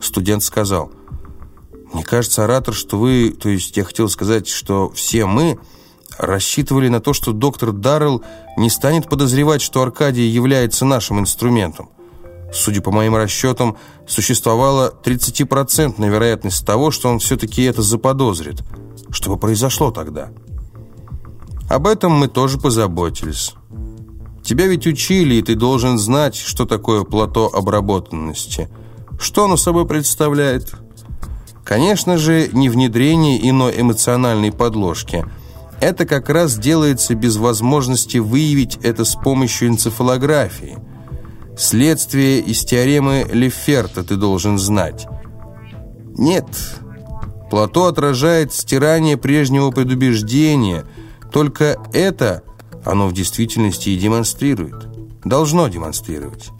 Студент сказал, «Мне кажется, оратор, что вы, то есть я хотел сказать, что все мы рассчитывали на то, что доктор Даррелл не станет подозревать, что Аркадий является нашим инструментом. Судя по моим расчетам, существовала 30% вероятность того, что он все-таки это заподозрит. Что бы произошло тогда? Об этом мы тоже позаботились. Тебя ведь учили, и ты должен знать, что такое плато обработанности. Что оно собой представляет? Конечно же, не внедрение иной эмоциональной подложки. Это как раз делается без возможности выявить это с помощью энцефалографии. Следствие из теоремы Леферта ты должен знать. Нет, плато отражает стирание прежнего предубеждения. Только это оно в действительности и демонстрирует. Должно демонстрировать.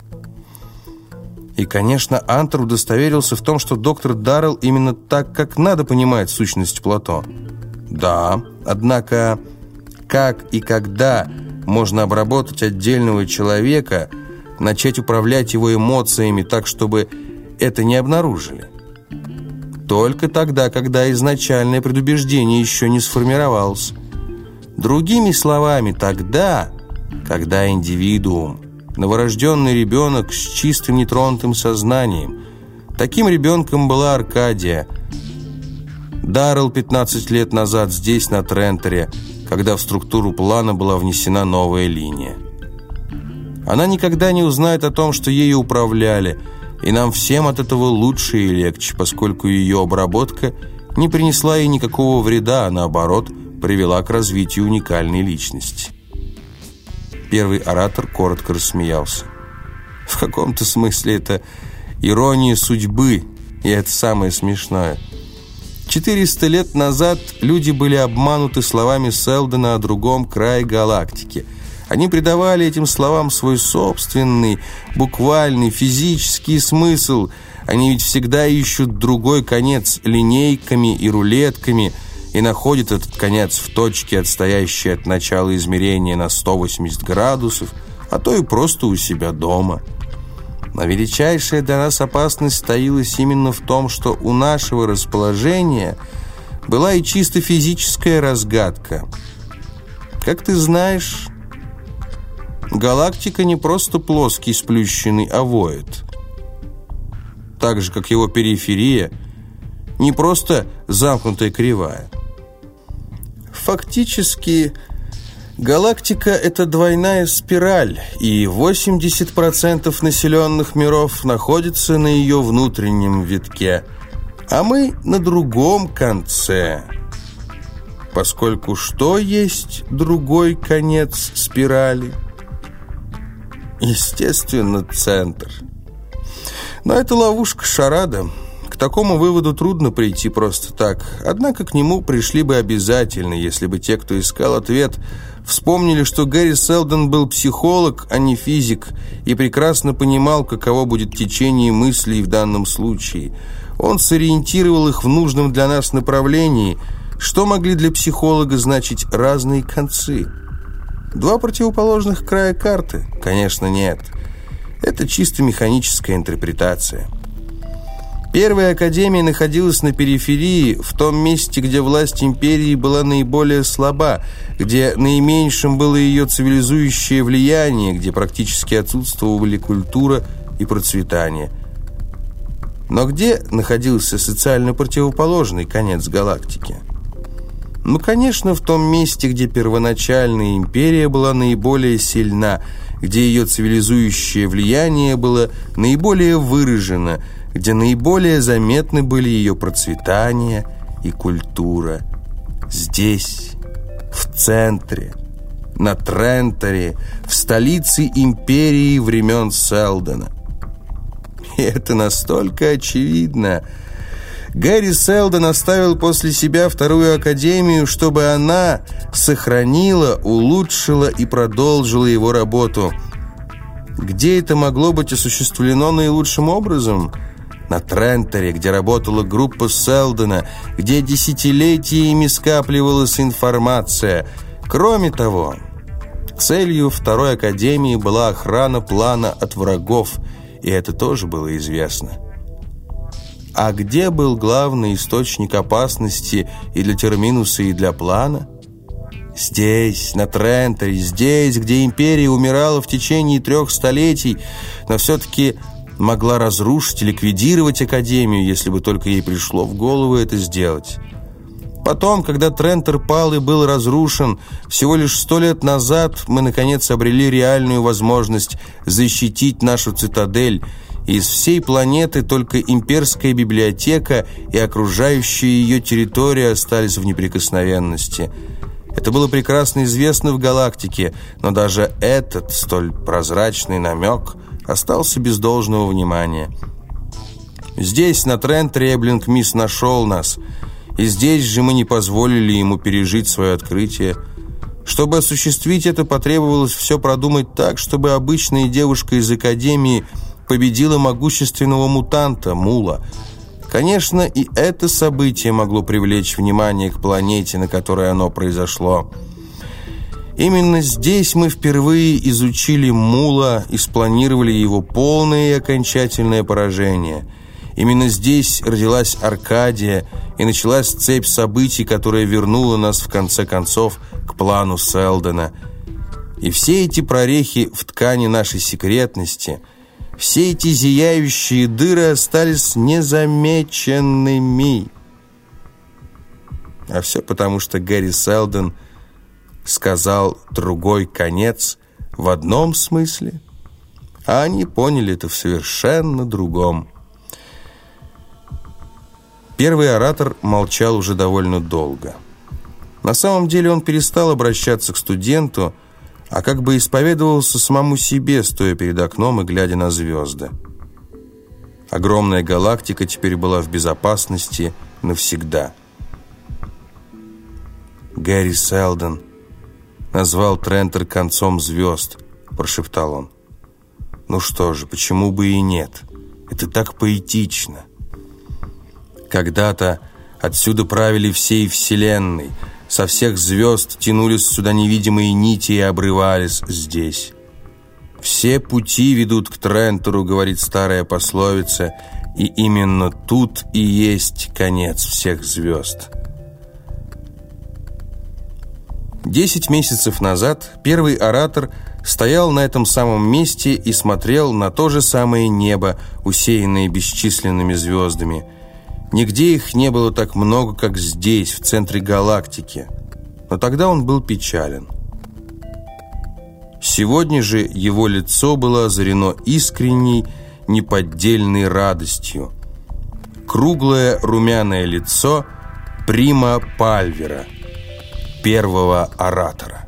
И, конечно, Антер удостоверился в том, что доктор Даррелл именно так, как надо понимает сущность Плато. Да, однако, как и когда можно обработать отдельного человека, начать управлять его эмоциями так, чтобы это не обнаружили? Только тогда, когда изначальное предубеждение еще не сформировалось. Другими словами, тогда, когда индивидуум, новорожденный ребенок с чистым нетронутым сознанием, таким ребенком была Аркадия, Даррелл 15 лет назад здесь, на Трентере, когда в структуру плана была внесена новая линия. Она никогда не узнает о том, что ею управляли, и нам всем от этого лучше и легче, поскольку ее обработка не принесла ей никакого вреда, а наоборот – привела к развитию уникальной личности. Первый оратор коротко рассмеялся. В каком-то смысле это ирония судьбы, и это самое смешное. 400 лет назад люди были обмануты словами Селдона о другом крае галактики. Они придавали этим словам свой собственный, буквальный, физический смысл. Они ведь всегда ищут другой конец линейками и рулетками – и находит этот конец в точке, отстоящей от начала измерения на 180 градусов, а то и просто у себя дома. Но величайшая для нас опасность стоилась именно в том, что у нашего расположения была и чисто физическая разгадка. Как ты знаешь, галактика не просто плоский сплющенный овоид. Так же, как его периферия, не просто замкнутая кривая. Фактически, галактика – это двойная спираль, и 80% населенных миров находится на ее внутреннем витке, а мы на другом конце. Поскольку что есть другой конец спирали? Естественно, центр. Но это ловушка шарада – к такому выводу трудно прийти просто так, однако к нему пришли бы обязательно, если бы те, кто искал ответ, вспомнили, что Гэри Селдон был психолог, а не физик, и прекрасно понимал, каково будет течение мыслей в данном случае. Он сориентировал их в нужном для нас направлении, что могли для психолога значить разные концы. Два противоположных края карты? Конечно, нет. Это чисто механическая интерпретация. Первая академия находилась на периферии, в том месте, где власть империи была наиболее слаба, где наименьшим было ее цивилизующее влияние, где практически отсутствовали культура и процветание. Но где находился социально противоположный конец галактики? Ну, конечно, в том месте, где первоначальная империя была наиболее сильна, где ее цивилизующее влияние было наиболее выражено – где наиболее заметны были ее процветание и культура. Здесь, в центре, на Тренторе, в столице империи времен Селдона. И это настолько очевидно. Гэри Селдон оставил после себя вторую академию, чтобы она сохранила, улучшила и продолжила его работу. Где это могло быть осуществлено наилучшим образом – на Тренторе, где работала группа Селдона, где десятилетиями скапливалась информация. Кроме того, целью второй академии была охрана плана от врагов, и это тоже было известно. А где был главный источник опасности и для Терминуса, и для плана? Здесь, на Тренторе, здесь, где империя умирала в течение трех столетий, но все-таки могла разрушить и ликвидировать Академию, если бы только ей пришло в голову это сделать. Потом, когда Трентер пал и был разрушен, всего лишь сто лет назад мы, наконец, обрели реальную возможность защитить нашу цитадель. Из всей планеты только имперская библиотека и окружающая ее территория остались в неприкосновенности. Это было прекрасно известно в галактике, но даже этот столь прозрачный намек остался без должного внимания. Здесь, на Трентере, Блинкмис нашел нас – и здесь же мы не позволили ему пережить свое открытие. Чтобы осуществить это, потребовалось все продумать так, чтобы обычная девушка из Академии победила могущественного мутанта, Мула. Конечно, и это событие могло привлечь внимание к планете, на которой оно произошло. Именно здесь мы впервые изучили Мула и спланировали его полное и окончательное поражение – Именно здесь родилась Аркадия и началась цепь событий, которая вернула нас в конце концов к плану Селдена. И все эти прорехи в ткани нашей секретности, все эти зияющие дыры остались незамеченными. А все потому, что Гэри Селден сказал «другой конец» в одном смысле, а они поняли это в совершенно другом. Первый оратор молчал уже довольно долго. На самом деле он перестал обращаться к студенту, а как бы исповедовался самому себе, стоя перед окном и глядя на звезды. Огромная галактика теперь была в безопасности навсегда. «Гэри Селдон назвал Трентер концом звезд», – прошептал он. «Ну что же, почему бы и нет? Это так поэтично». Когда-то отсюда правили всей вселенной, со всех звезд тянулись сюда невидимые нити и обрывались здесь. «Все пути ведут к Трентору», — говорит старая пословица, и именно тут и есть конец всех звезд. Десять месяцев назад первый оратор стоял на этом самом месте и смотрел на то же самое небо, усеянное бесчисленными звездами — Нигде их не было так много, как здесь, в центре галактики. Но тогда он был печален. Сегодня же его лицо было озарено искренней, неподдельной радостью. Круглое румяное лицо Прима Пальвера, первого оратора.